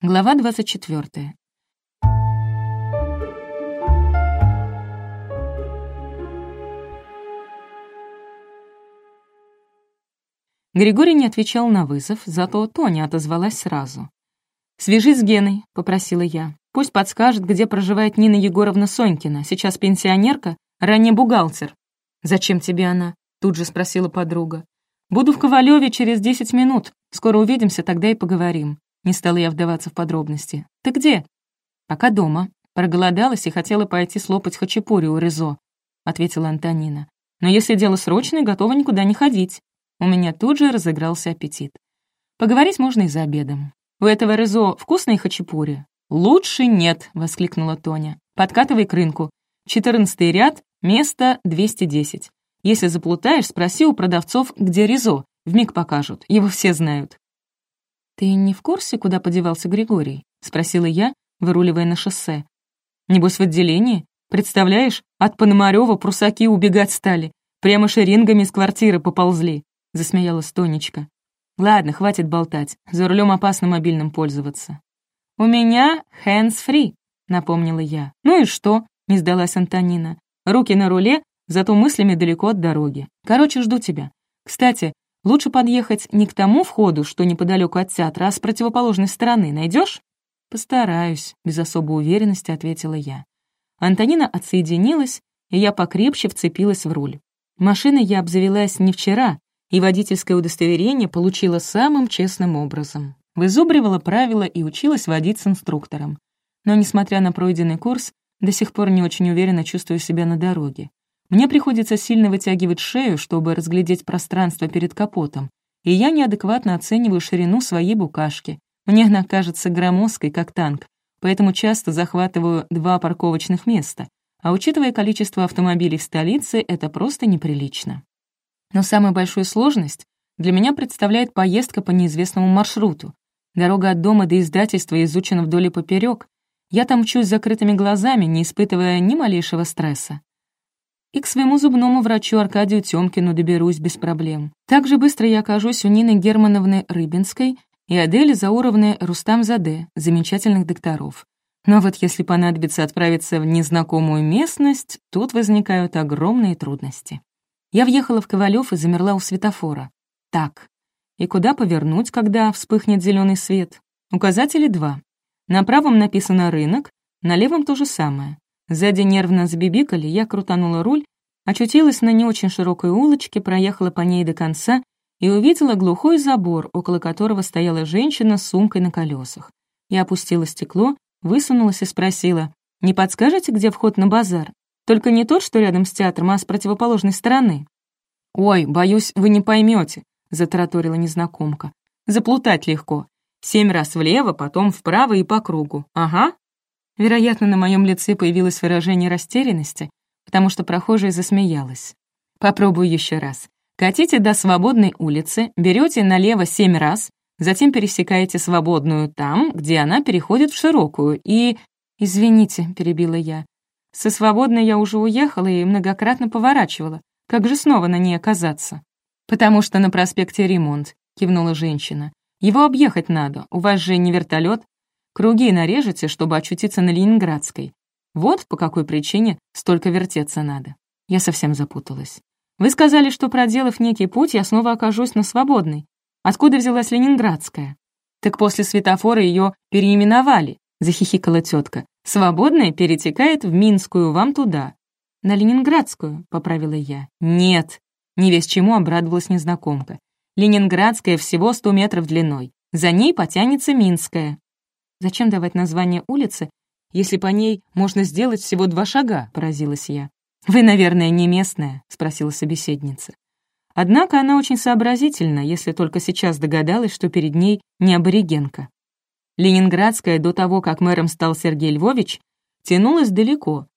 Глава 24. Григорий не отвечал на вызов, зато Тоня отозвалась сразу. «Свяжись с Геной», — попросила я. «Пусть подскажет, где проживает Нина Егоровна Сонькина. Сейчас пенсионерка, ранее бухгалтер». «Зачем тебе она?» — тут же спросила подруга. «Буду в Ковалеве через десять минут. Скоро увидимся, тогда и поговорим». Не стала я вдаваться в подробности. «Ты где?» «Пока дома. Проголодалась и хотела пойти слопать хачапури у Резо», — ответила Антонина. «Но если дело срочное, готова никуда не ходить». У меня тут же разыгрался аппетит. Поговорить можно и за обедом. «У этого Резо вкусные хачапури?» «Лучше нет», — воскликнула Тоня. «Подкатывай к рынку. Четырнадцатый ряд, место 210. Если заплутаешь, спроси у продавцов, где Резо. Вмиг покажут, его все знают». «Ты не в курсе, куда подевался Григорий?» — спросила я, выруливая на шоссе. «Небось, в отделении? Представляешь, от Пономарёва прусаки убегать стали. Прямо шеренгами из квартиры поползли», — засмеялась Тонечка. Ладно, хватит болтать. За рулем опасно мобильным пользоваться. У меня hands-free, напомнила я. Ну и что? Не сдалась Антонина. Руки на руле, зато мыслями далеко от дороги. Короче, жду тебя. Кстати, лучше подъехать не к тому входу, что неподалеку от театра, а с противоположной стороны. Найдешь? Постараюсь, без особой уверенности ответила я. Антонина отсоединилась, и я покрепче вцепилась в руль. Машиной я обзавелась не вчера, и водительское удостоверение получила самым честным образом. Вызубривала правила и училась водить с инструктором. Но, несмотря на пройденный курс, до сих пор не очень уверенно чувствую себя на дороге. Мне приходится сильно вытягивать шею, чтобы разглядеть пространство перед капотом, и я неадекватно оцениваю ширину своей букашки. Мне она кажется громоздкой, как танк, поэтому часто захватываю два парковочных места, а учитывая количество автомобилей в столице, это просто неприлично. Но самую большую сложность для меня представляет поездка по неизвестному маршруту. Дорога от дома до издательства изучена вдоль и поперек. Я там мчусь закрытыми глазами, не испытывая ни малейшего стресса. И к своему зубному врачу Аркадию Тёмкину доберусь без проблем. Так же быстро я окажусь у Нины Германовны Рыбинской и Адели Зауровны Рустам-Заде, замечательных докторов. Но вот если понадобится отправиться в незнакомую местность, тут возникают огромные трудности. Я въехала в Ковалев и замерла у светофора. Так, и куда повернуть, когда вспыхнет зеленый свет? Указатели два. На правом написано «рынок», на левом то же самое. Сзади нервно забибикали, я крутанула руль, очутилась на не очень широкой улочке, проехала по ней до конца и увидела глухой забор, около которого стояла женщина с сумкой на колесах. Я опустила стекло, высунулась и спросила, «Не подскажете, где вход на базар?» Только не тот, что рядом с театром, а с противоположной стороны. «Ой, боюсь, вы не поймете», — затараторила незнакомка. «Заплутать легко. Семь раз влево, потом вправо и по кругу. Ага». Вероятно, на моем лице появилось выражение растерянности, потому что прохожая засмеялась. «Попробую еще раз. Катите до свободной улицы, берете налево семь раз, затем пересекаете свободную там, где она переходит в широкую, и...» «Извините», — перебила я, со свободной я уже уехала и многократно поворачивала. Как же снова на ней оказаться? «Потому что на проспекте ремонт», — кивнула женщина. «Его объехать надо, у вас же не вертолет. Круги нарежете, чтобы очутиться на Ленинградской. Вот по какой причине столько вертеться надо». Я совсем запуталась. «Вы сказали, что, проделав некий путь, я снова окажусь на свободной. Откуда взялась Ленинградская?» «Так после светофора ее переименовали», — захихикала тетка. Свободная перетекает в Минскую, вам туда». «На Ленинградскую», — поправила я. «Нет», — не весь чему обрадовалась незнакомка. «Ленинградская всего сто метров длиной. За ней потянется Минская». «Зачем давать название улицы, если по ней можно сделать всего два шага?» — поразилась я. «Вы, наверное, не местная?» — спросила собеседница. Однако она очень сообразительна, если только сейчас догадалась, что перед ней не аборигенка. Ленинградская до того, как мэром стал Сергей Львович, тянулась далеко.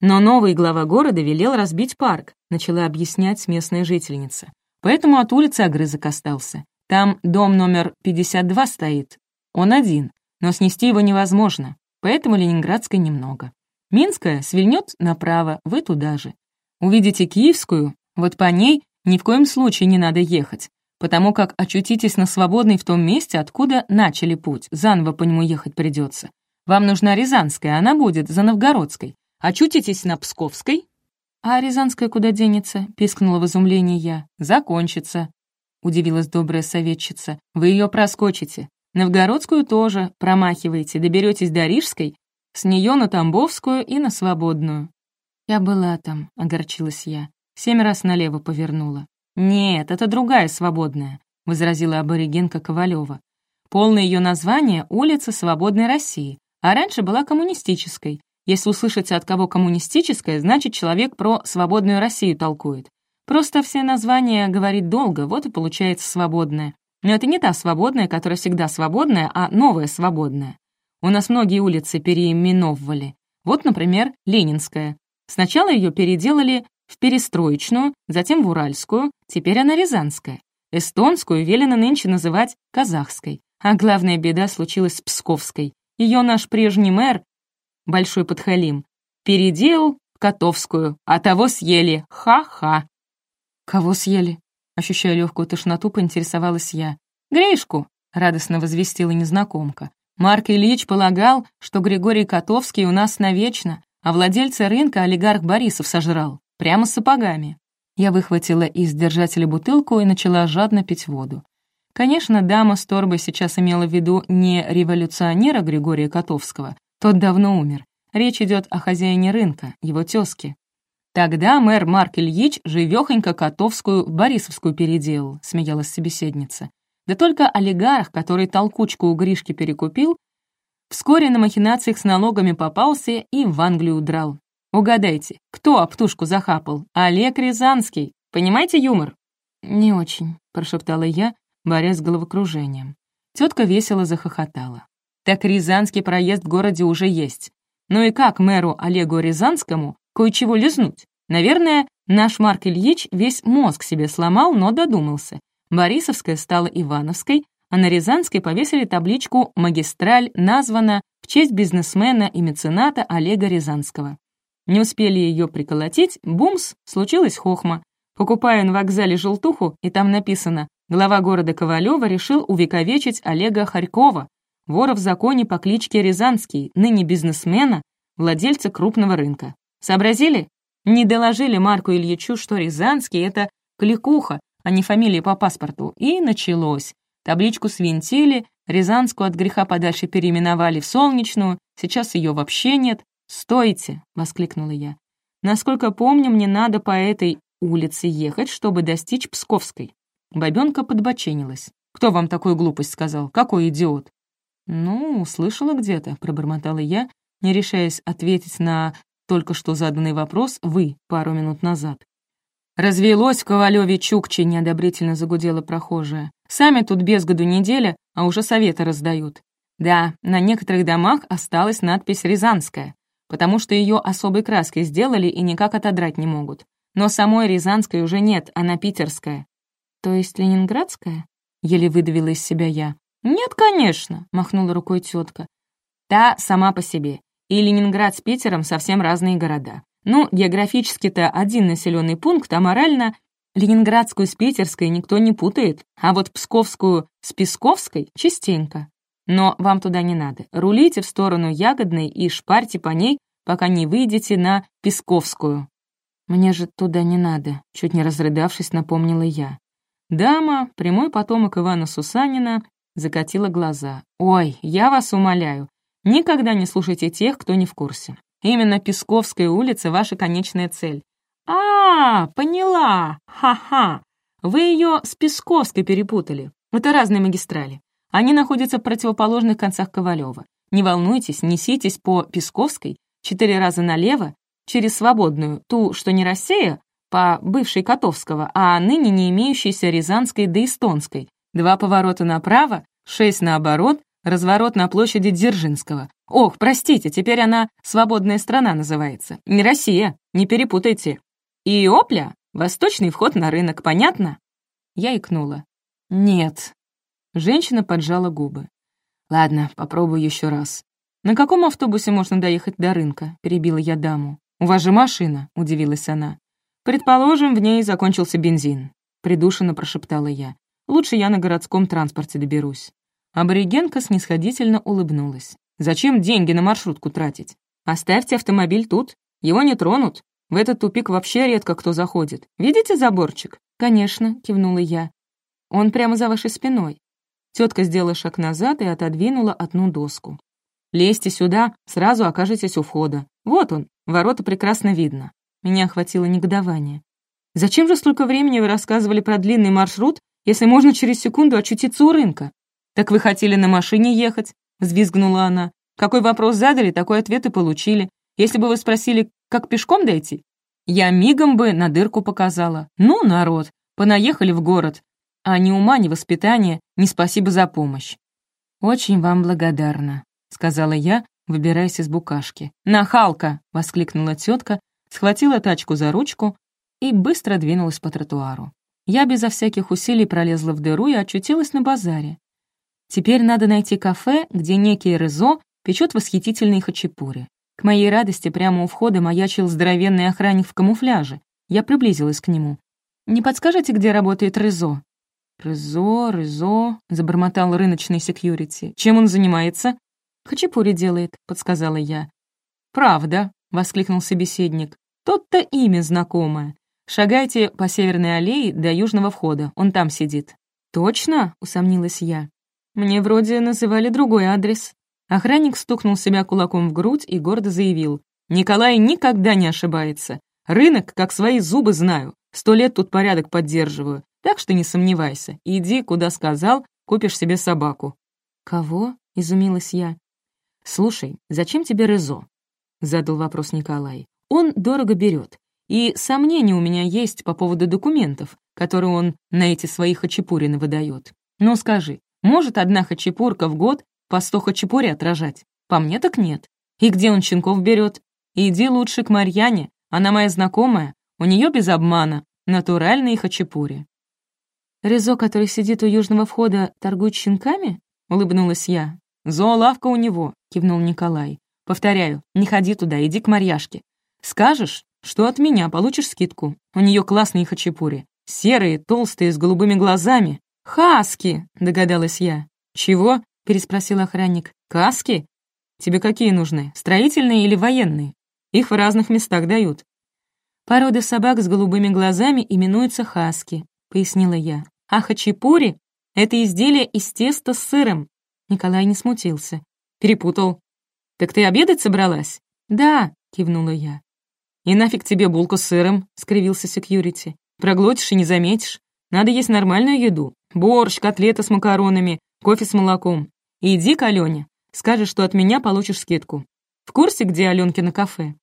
Но новый глава города велел разбить парк, начала объяснять местная жительница. Поэтому от улицы огрызок остался. Там дом номер 52 стоит. Он один, но снести его невозможно, поэтому Ленинградской немного. Минская свильнет направо, вы туда же. Увидите Киевскую, вот по ней ни в коем случае не надо ехать, потому как очутитесь на свободной в том месте, откуда начали путь, заново по нему ехать придется. Вам нужна Рязанская, она будет за Новгородской. Очутитесь на Псковской, «А Рязанская куда денется?» — пискнула в изумлении я. «Закончится», — удивилась добрая советчица. «Вы ее проскочите. Новгородскую тоже промахиваете, доберетесь до Рижской, с нее на Тамбовскую и на Свободную». «Я была там», — огорчилась я. Семь раз налево повернула. «Нет, это другая Свободная», — возразила аборигенка Ковалева. «Полное ее название — улица Свободной России, а раньше была коммунистической. Если услышите от кого коммунистическое, значит, человек про свободную Россию толкует. Просто все названия говорит долго, вот и получается свободная. Но это не та свободная, которая всегда свободная, а новая свободная. У нас многие улицы переименовывали. Вот, например, Ленинская. Сначала ее переделали в Перестроечную, затем в Уральскую, теперь она Рязанская. Эстонскую велено нынче называть Казахской. А главная беда случилась с Псковской. Ее наш прежний мэр Большой подхалим. Переделал в Котовскую, а того съели. Ха-ха. Кого съели? Ощущая легкую тошноту, поинтересовалась я. Гришку, радостно возвестила незнакомка. Марк Ильич полагал, что Григорий Котовский у нас навечно, а владельца рынка олигарх Борисов сожрал. Прямо с сапогами. Я выхватила из держателя бутылку и начала жадно пить воду. Конечно, дама с торбой сейчас имела в виду не революционера Григория Котовского, тот давно умер. Речь идет о хозяине рынка, его тезке. Тогда мэр Марк Ильич живехонько Котовскую в Борисовскую переделал, смеялась собеседница. Да только олигарх, который толкучку у Гришки перекупил, вскоре на махинациях с налогами попался и в Англию удрал. Угадайте, кто оптушку захапал? Олег Рязанский. Понимаете юмор? «Не очень», — прошептала я, борясь с головокружением. Тетка весело захохотала. Так Рязанский проезд в городе уже есть. Ну и как мэру Олегу Рязанскому кое-чего лизнуть? Наверное, наш Марк Ильич весь мозг себе сломал, но додумался. Борисовская стала Ивановской, а на Рязанской повесили табличку «Магистраль» названа в честь бизнесмена и мецената Олега Рязанского. Не успели ее приколотить, бумс, случилась хохма. Покупаю на вокзале желтуху, и там написано «Глава города Ковалева решил увековечить Олега Харькова, вора в законе по кличке Рязанский, ныне бизнесмена, владельца крупного рынка. Сообразили? Не доложили Марку Ильичу, что Рязанский — это кликуха, а не фамилия по паспорту. И началось. Табличку свинтили, Рязанскую от греха подальше переименовали в Солнечную, сейчас ее вообще нет. «Стойте!» — воскликнула я. «Насколько помню, мне надо по этой улице ехать, чтобы достичь Псковской». Бабенка подбоченилась. «Кто вам такую глупость сказал? Какой идиот? «Ну, слышала где-то», — пробормотала я, не решаясь ответить на только что заданный вопрос «вы» пару минут назад. «Развелось в Ковалеве Чукче», — неодобрительно загудела прохожая. «Сами тут без году неделя, а уже советы раздают. Да, на некоторых домах осталась надпись «Рязанская», потому что ее особой краской сделали и никак отодрать не могут. Но самой Рязанской уже нет, она питерская. «То есть ленинградская?» — еле выдавила из себя я. «Нет, конечно», — махнула рукой тетка. «Та сама по себе. И Ленинград с Питером совсем разные города. Ну, географически-то один населенный пункт, а морально Ленинградскую с Питерской никто не путает, а вот Псковскую с Песковской частенько. Но вам туда не надо. Рулите в сторону Ягодной и шпарьте по ней, пока не выйдете на Песковскую. «Мне же туда не надо», — чуть не разрыдавшись, напомнила я. Дама, прямой потомок Ивана Сусанина, закатила глаза. «Ой, я вас умоляю, никогда не слушайте тех, кто не в курсе. Именно Песковская улица — ваша конечная цель». «А, поняла! Ха-ха! Вы ее с Песковской перепутали. Это разные магистрали. Они находятся в противоположных концах Ковалева. Не волнуйтесь, неситесь по Песковской, четыре раза налево, через Свободную, ту, что не Россия, по бывшей Котовского, а ныне не имеющейся Рязанской да Эстонской, Два поворота направо, шесть наоборот, разворот на площади Дзержинского. Ох, простите, теперь она «Свободная страна» называется. Не Россия, не перепутайте. И опля, восточный вход на рынок, понятно? Я икнула. Нет. Женщина поджала губы. Ладно, попробую еще раз. На каком автобусе можно доехать до рынка? Перебила я даму. У вас же машина, удивилась она. Предположим, в ней закончился бензин. Придушенно прошептала я. Лучше я на городском транспорте доберусь». Аборигенка снисходительно улыбнулась. «Зачем деньги на маршрутку тратить? Оставьте автомобиль тут, его не тронут. В этот тупик вообще редко кто заходит. Видите заборчик?» «Конечно», — кивнула я. «Он прямо за вашей спиной». Тетка сделала шаг назад и отодвинула одну доску. «Лезьте сюда, сразу окажетесь у входа. Вот он, ворота прекрасно видно». Меня охватило негодование. «Зачем же столько времени вы рассказывали про длинный маршрут, если можно через секунду очутиться у рынка?» «Так вы хотели на машине ехать?» — взвизгнула она. «Какой вопрос задали, такой ответ и получили. Если бы вы спросили, как пешком дойти, я мигом бы на дырку показала. Ну, народ, понаехали в город. А ни ума, ни воспитания, ни спасибо за помощь. «Очень вам благодарна», — сказала я, выбираясь из букашки. «Нахалка!» — воскликнула тетка, схватила тачку за ручку и быстро двинулась по тротуару. Я безо всяких усилий пролезла в дыру и очутилась на базаре. Теперь надо найти кафе, где некий Резо печет восхитительные хачапури. К моей радости прямо у входа маячил здоровенный охранник в камуфляже. Я приблизилась к нему. «Не подскажете, где работает Рызо?» «Рызо, Рызо», — забормотал рыночный секьюрити. «Чем он занимается?» «Хачапури делает», — подсказала я. «Правда», — воскликнул собеседник. «Тот-то имя знакомое. Шагайте по Северной аллее до южного входа, он там сидит». «Точно?» — усомнилась я. «Мне вроде называли другой адрес». Охранник стукнул себя кулаком в грудь и гордо заявил. «Николай никогда не ошибается. Рынок, как свои зубы знаю. Сто лет тут порядок поддерживаю. Так что не сомневайся. Иди, куда сказал, купишь себе собаку». «Кого?» — изумилась я. «Слушай, зачем тебе Резо?» — задал вопрос Николай. «Он дорого берет. И сомнения у меня есть по поводу документов, которые он на эти свои хачапурины выдает. Но скажи, может одна хачапурка в год по сто хачапури отражать. По мне так нет. И где он щенков берет? Иди лучше к Марьяне, она моя знакомая, у нее без обмана, натуральные хачапури. «Резо, который сидит у южного входа, торгует щенками?» — улыбнулась я. «Зоолавка у него», — кивнул Николай. «Повторяю, не ходи туда, иди к Марьяшке. Скажешь, что от меня получишь скидку. У нее классные хачапури. Серые, толстые, с голубыми глазами. Хаски!» — догадалась я. «Чего?» — переспросил охранник. «Каски? Тебе какие нужны, строительные или военные? Их в разных местах дают». «Порода собак с голубыми глазами именуется хаски», — пояснила я. «А хачапури — это изделие из теста с сыром». Николай не смутился. Перепутал. «Так ты обедать собралась?» «Да», — кивнула я. «И нафиг тебе булку с сыром?» — скривился секьюрити. «Проглотишь и не заметишь. Надо есть нормальную еду. Борщ, котлеты с макаронами, кофе с молоком. Иди к Алене. Скажешь, что от меня получишь скидку. В курсе, где Аленкино кафе?»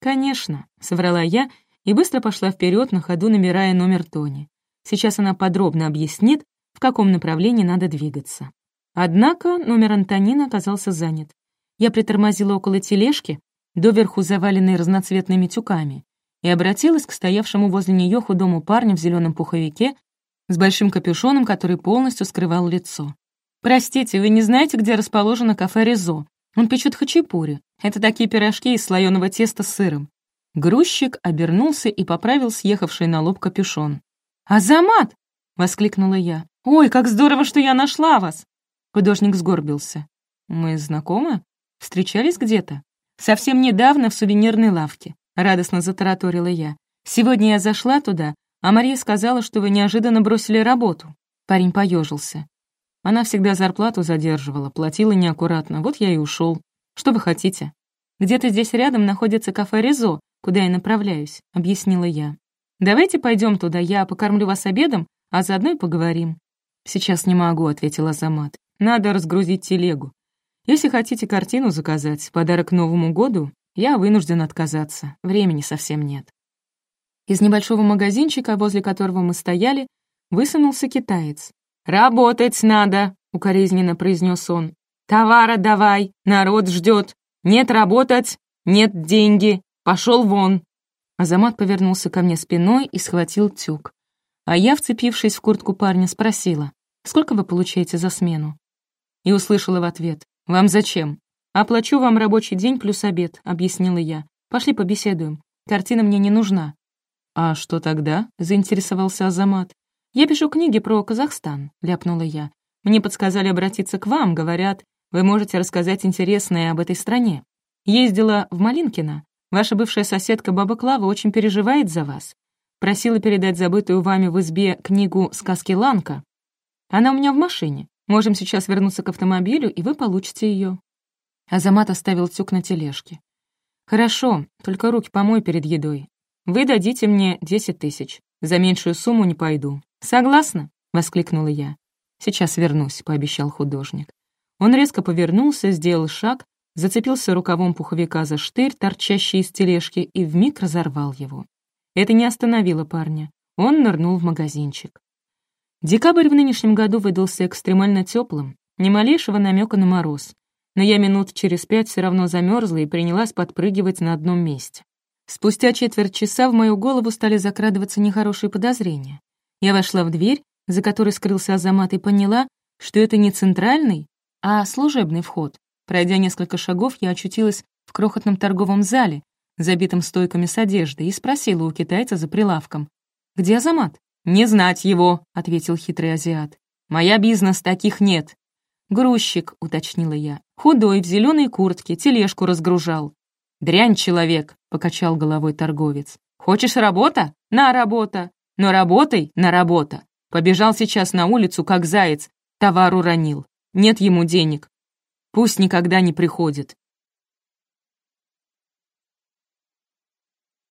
«Конечно», — соврала я и быстро пошла вперед, на ходу набирая номер Тони. Сейчас она подробно объяснит, в каком направлении надо двигаться. Однако номер Антонина оказался занят. Я притормозила около тележки, доверху заваленной разноцветными тюками, и обратилась к стоявшему возле нее худому парню в зеленом пуховике с большим капюшоном, который полностью скрывал лицо. «Простите, вы не знаете, где расположено кафе Резо? Он печет хачапури. Это такие пирожки из слоеного теста с сыром». Грузчик обернулся и поправил съехавший на лоб капюшон. «Азамат!» — воскликнула я. «Ой, как здорово, что я нашла вас!» Художник сгорбился. «Мы знакомы? Встречались где-то?» «Совсем недавно в сувенирной лавке», — радостно затараторила я. «Сегодня я зашла туда, а Мария сказала, что вы неожиданно бросили работу». Парень поежился. Она всегда зарплату задерживала, платила неаккуратно, вот я и ушел. Что вы хотите? Где-то здесь рядом находится кафе «Резо», куда я направляюсь», — объяснила я. «Давайте пойдем туда, я покормлю вас обедом, а заодно и поговорим». «Сейчас не могу», — ответила Замат. «Надо разгрузить телегу. Если хотите картину заказать, подарок Новому году, я вынужден отказаться, времени совсем нет». Из небольшого магазинчика, возле которого мы стояли, высунулся китаец. «Работать надо», — укоризненно произнес он. «Товара давай, народ ждет. Нет работать, нет деньги. Пошел вон». Азамат повернулся ко мне спиной и схватил тюк. А я, вцепившись в куртку парня, спросила, «Сколько вы получаете за смену?» И услышала в ответ, «Вам зачем?» «Оплачу вам рабочий день плюс обед», — объяснила я. «Пошли побеседуем. Картина мне не нужна». «А что тогда?» — заинтересовался Азамат. «Я пишу книги про Казахстан», — ляпнула я. «Мне подсказали обратиться к вам, говорят, вы можете рассказать интересное об этой стране. Ездила в Малинкино. Ваша бывшая соседка Баба Клава очень переживает за вас. Просила передать забытую вами в избе книгу «Сказки Ланка». Она у меня в машине. Можем сейчас вернуться к автомобилю, и вы получите ее. Азамат оставил тюк на тележке. «Хорошо, только руки помой перед едой. Вы дадите мне десять тысяч. За меньшую сумму не пойду. Согласна?» — воскликнула я. «Сейчас вернусь», — пообещал художник. Он резко повернулся, сделал шаг, зацепился рукавом пуховика за штырь, торчащий из тележки, и вмиг разорвал его. Это не остановило парня. Он нырнул в магазинчик. Декабрь в нынешнем году выдался экстремально теплым, ни малейшего намека на мороз, но я минут через пять все равно замерзла и принялась подпрыгивать на одном месте. Спустя четверть часа в мою голову стали закрадываться нехорошие подозрения. Я вошла в дверь, за которой скрылся Азамат, и поняла, что это не центральный, а служебный вход. Пройдя несколько шагов, я очутилась в крохотном торговом зале, забитом стойками с одеждой, и спросила у китайца за прилавком. «Где Азамат?» «Не знать его», — ответил хитрый азиат. «Моя бизнес таких нет». «Грузчик», — уточнила я. «Худой, в зеленой куртке, тележку разгружал». «Дрянь человек», — покачал головой торговец. «Хочешь работа? На работа. Но работай на работа. Побежал сейчас на улицу, как заяц, товар уронил. Нет ему денег. Пусть никогда не приходит.